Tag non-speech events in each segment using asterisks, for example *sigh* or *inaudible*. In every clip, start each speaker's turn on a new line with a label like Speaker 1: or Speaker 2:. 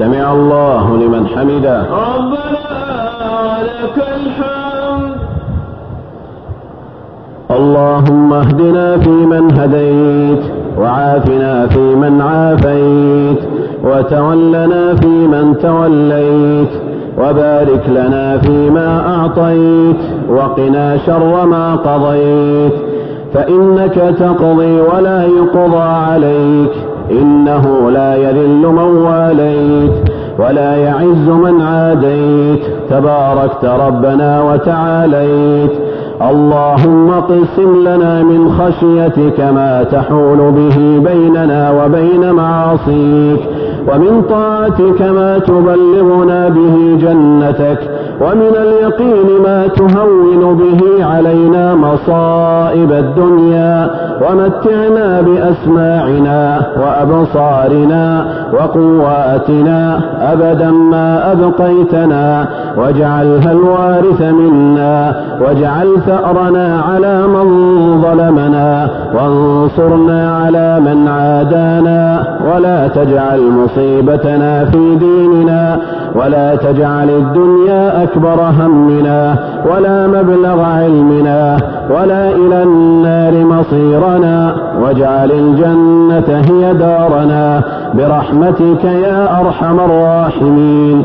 Speaker 1: سمع الله لمن حمده.
Speaker 2: ربنا لك الحمد.
Speaker 1: اللهم اهدنا فيمن هديت وعافنا فيمن عافيت وتولنا فيمن توليت وبارك لنا فيما أعطيت وقنا شر ما قضيت. فإنك تقضي ولا يقضى عليك إنه لا يذل من واليت. ولا يعز من عاديت. تباركت ربنا وتعاليت. اللهم قسم لنا من خشيتك ما تحول به بيننا وبين معاصيك. ومن طاعتك ما تبلغنا به جنتك ومن اليقين ما تهون به علينا مصائب الدنيا ومتعنا بأسماعنا وأبصارنا وقواتنا أبدا ما أبقيتنا واجعلها الوارث منا واجعل ثأرنا على من ظلمنا وانصرنا على من عادانا ولا تجعل مصيبتنا في ديننا ولا تجعل الدنيا أكبر همنا ولا مبلغ علمنا ولا إلى النار مصيرنا واجعل الجنة هي دارنا برحمتك يا أرحم الراحمين.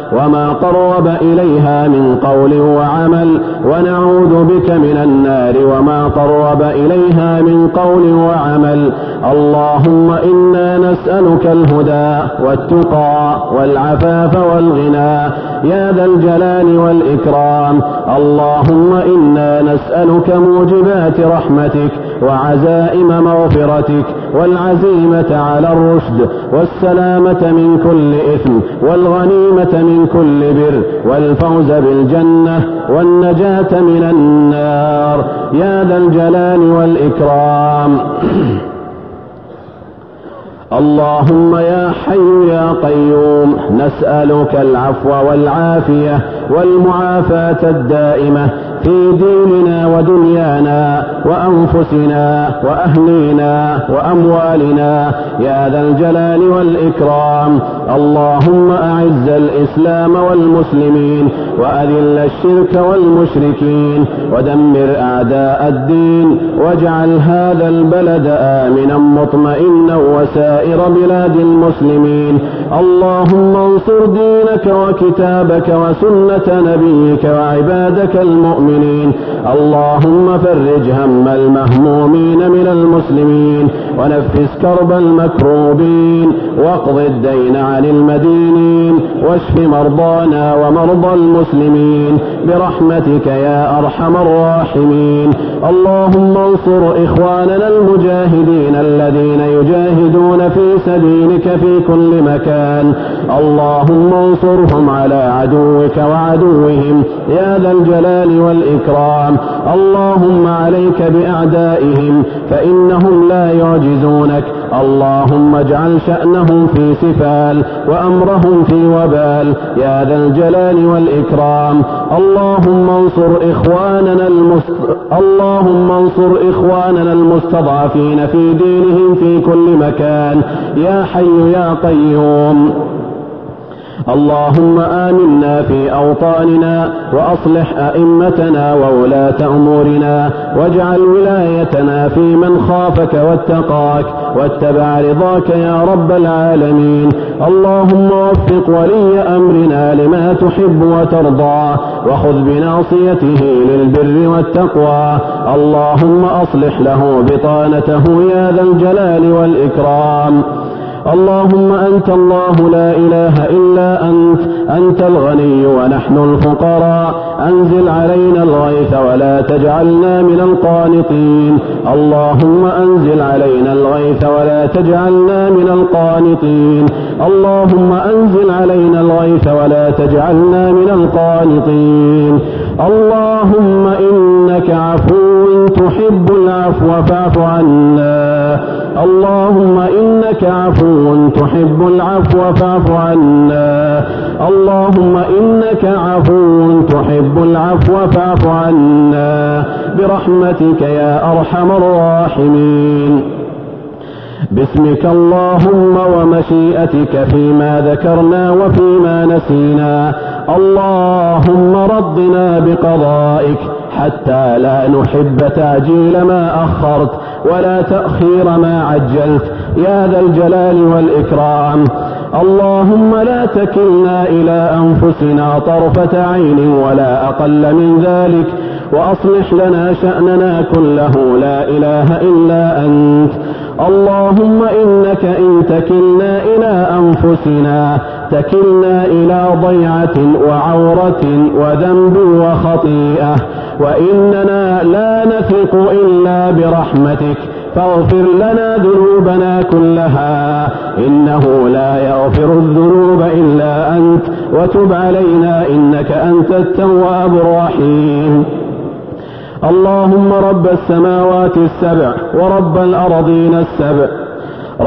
Speaker 1: وما قرب إليها من قول وعمل ونعوذ بك من النار وما قرب إليها من قول وعمل اللهم إنا نسألك الهدى والتقى والعفاف والغنى يا ذا الجلال والإكرام اللهم إنا نسألك موجبات رحمتك وعزائم مغفرتك والعزيمة على الرشد والسلامة من كل إثم والغنيمة من كل بر والفوز بالجنة والنجاة من النار. يا ذا الجلال والإكرام. *clears throat* اللهم يا حي يا قيوم نسألك العفو والعافية والمعافاة الدائمة في ديننا ودنيانا. وأنفسنا وأهلينا وأموالنا يا ذا الجلال والإكرام. اللهم أعز الإسلام والمسلمين وأذل الشرك والمشركين ودمر أعداء الدين واجعل هذا البلد آمنا مطمئنا وسائر بلاد المسلمين. اللهم انصر دينك وكتابك وسنة نبيك وعبادك المؤمنين. اللهم فرج هم المهمومين من المسلمين ونفس كرب المكروبين واقض الدين عن المدينين واشف مرضانا ومرضى المسلمين برحمتك يا أرحم الراحمين اللهم انصر إخواننا المجاهدين الذين يجاهدون في سبيلك في كل مكان اللهم انصرهم على عدوك وعدوهم يا ذا الجلال والإكرام اللهم عليك بأعدائهم فإنهم لا يعجزونك اللهم اجعل شأنهم في سفال وأمرهم في وبال. يا ذا الجلال والإكرام. اللهم انصر إخواننا المست... اللهم انصر إخواننا المستضعفين في دينهم في كل مكان. يا حي يا قيوم. اللهم آمنا في أوطاننا وأصلح أئمتنا وولاة أمورنا واجعل ولايتنا في من خافك واتقاك واتبع رضاك يا رب العالمين اللهم وفق ولي أمرنا لما تحب وترضى وخذ بناصيته للبر والتقوى اللهم أصلح له بطانته يا ذا الجلال والإكرام اللهم أنت الله لا إله إلا أنت أنت الغني ونحن الفقراء. أنزل علينا الغيث ولا تجعلنا من القانطين. اللهم أنزل علينا الغيث ولا تجعلنا من القانطين. اللهم أنزل علينا الغيث ولا تجعلنا من القانطين. اللهم إنك عفو تحب العفو فاعف عنا. اللهم إنك عفو تحب العفو فاعف عنا. اللهم إنك عفو تحب العفو فاعف عنا. برحمتك يا أرحم الراحمين. باسمك اللهم ومشيئتك فيما ذكرنا وفيما نسينا. اللهم رضنا بقضائك حتى لا نحب تاجيل ما أخرت. ولا تأخير ما عجلت. يا ذا الجلال والإكرام. اللهم لا تكلنا إلى أنفسنا طرفة عين ولا أقل من ذلك وأصلح لنا شأننا كله. لا إله إلا أنت. اللهم إنك إن تكلنا إلى أنفسنا تكلنا إلى ضيعة وعورة وذنب وخطيئة. وإننا لا نثق إلا برحمتك. فاغفر لنا ذنوبنا كلها. إنه لا يغفر الذنوب إلا أنت. وتب علينا إنك أنت التواب الرحيم. اللهم رب السماوات السبع ورب الأرضين السبع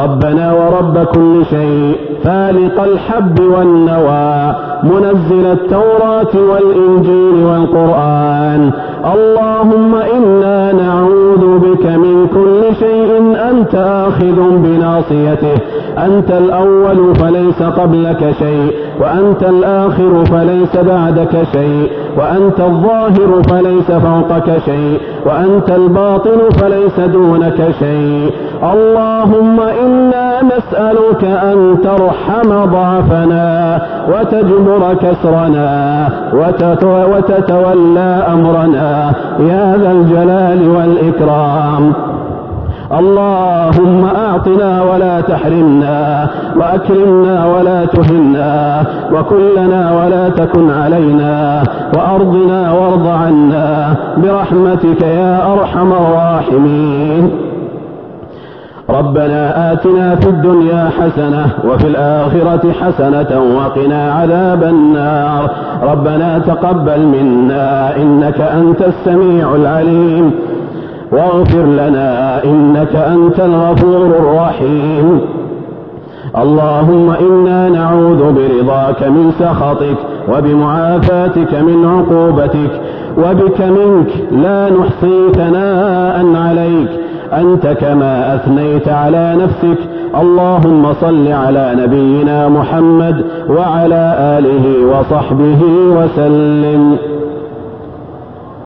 Speaker 1: ربنا ورب كل شيء. فالق الحب والنوى. منزل التوراة والإنجيل والقرآن. اللهم إنا نعوذ بك من كل شيء. أنت آخذ بناصيته. أنت الأول فليس قبلك شيء. وأنت الآخر فليس بعدك شيء. وأنت الظاهر فليس فوقك شيء. وأنت الباطن فليس دونك شيء. اللهم إنا نسألك أن ترحم ضعفنا وتجبر كسرنا وتتولى أمرنا. يا ذا الجلال والإكرام. اللهم أعطنا ولا تحرمنا وأكرمنا ولا تهنا وكلنا ولا تكن علينا وأرضنا وارض عنا برحمتك يا أرحم الراحمين. ربنا آتنا في الدنيا حسنة وفي الآخرة حسنة وقنا عذاب النار. ربنا تقبل منا إنك أنت السميع العليم. واغفر لنا إنك أنت الغفور الرحيم. اللهم إنا نعوذ برضاك من سخطك وبمعافاتك من عقوبتك وبك منك لا نحصي ثناء عليك. أنت كما أثنيت على نفسك. اللهم صل على نبينا محمد وعلى آله وصحبه وسلم.